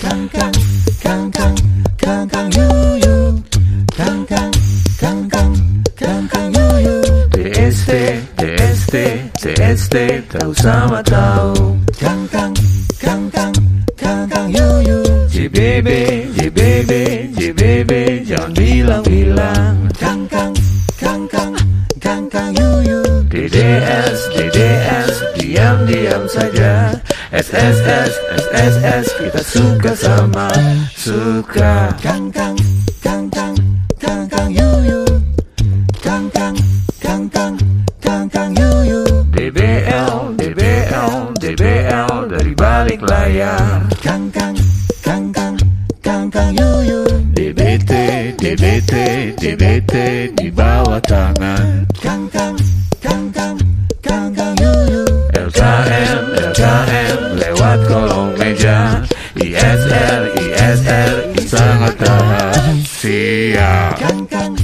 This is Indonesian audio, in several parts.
Kang kang kang kang kang kang yuyu Kang kang kang kang kang kang yuyu TST, TST, TST, tahu sama tahu. Kang kang kang kang kang kang yuyu JBB, JBB, JBB, jangan bilang-bilang. Kang kang kang kang kang kang yuyu DDS, DDS, diam-diam saja. SSS, SSS, kita suka sama suka. Kang kang kang kang kang kang yuyu Kang kang kang kang kang kang yuyu DBL, DBL, DBL dari balik layar. Kang kang kang kang kang kang yuyu DBT, DBT, DBT di bawah tangan. Kang kang kang kang kang kang yuyu LKM, LKM lewat kolong meja. ISR, ISR sangat rahasia. Kang kang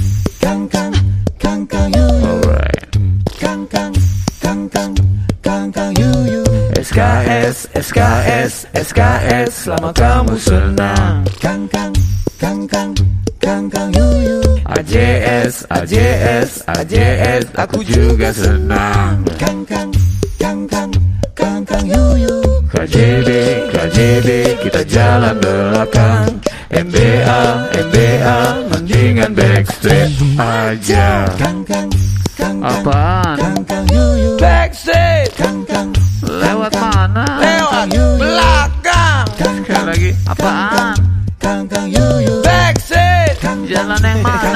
kang kang kang kang yuyu Alright. Kang kang kang kang kang kang yuyu SKS, SKS, SKS selama kamu senang. Kang kang kang kang kang kang yuyu AJS, AJS, AJS aku juga senang. Kang kang kang kang baby kita jalan belakang. MBA MBA mendingan backstreet aja. Apaan? Backstreet! Lewat mana? Lewat belakang! Sekali lagi. Apaan? Backstreet! Jalan yang mana?